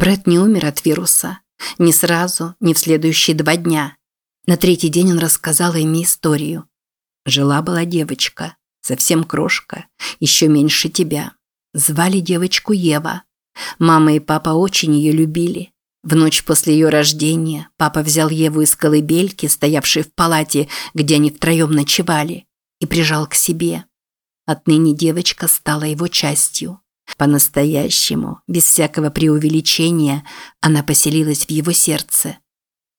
Брэд не умер от вируса. Не сразу, не в следующие два дня. На третий день он рассказал Эми историю. Жила-была девочка, совсем крошка, еще меньше тебя. Звали девочку Ева. Мама и папа очень ее любили. В ночь после ее рождения папа взял Еву из колыбельки, стоявшей в палате, где они втроем ночевали, и прижал к себе. Отныне девочка стала его частью. По-настоящему, без всякого преувеличения, она поселилась в его сердце.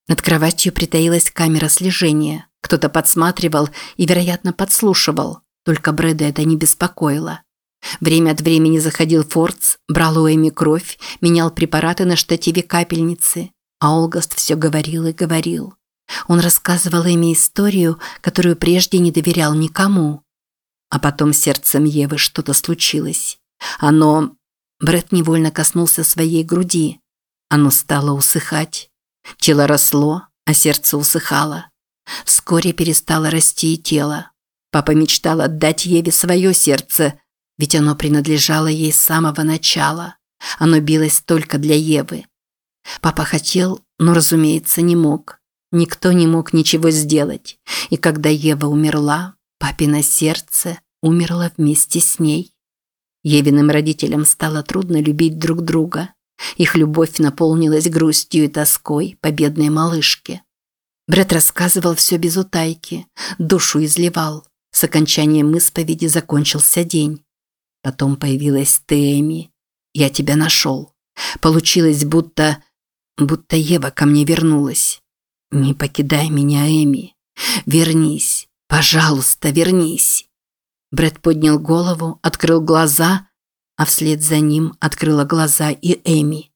Над кроватью притаилась камера слежения. Кто-то подсматривал и, вероятно, подслушивал. Только Брэда это не беспокоило. Время от времени заходил Фордс, брал у Эми кровь, менял препараты на штативе капельницы. А Олгаст все говорил и говорил. Он рассказывал Эми историю, которую прежде не доверял никому. А потом сердцем Евы что-то случилось. Оно... Брэд невольно коснулся своей груди. Оно стало усыхать. Тело росло, а сердце усыхало. Вскоре перестало расти и тело. Папа мечтал отдать Еве свое сердце, ведь оно принадлежало ей с самого начала. Оно билось только для Евы. Папа хотел, но, разумеется, не мог. Никто не мог ничего сделать. И когда Ева умерла, папино сердце умерло вместе с ней. Евиным родителям стало трудно любить друг друга. Их любовь наполнилась грустью и тоской по бедной малышке. Бред рассказывал все без утайки, душу изливал. С окончанием исповеди закончился день. Потом появилась Тэмми. Я тебя нашел. Получилось, будто... будто Ева ко мне вернулась. Не покидай меня, Эми. Вернись. Пожалуйста, вернись. Бред поднял голову, открыл глаза, а вслед за ним открыла глаза и Эми.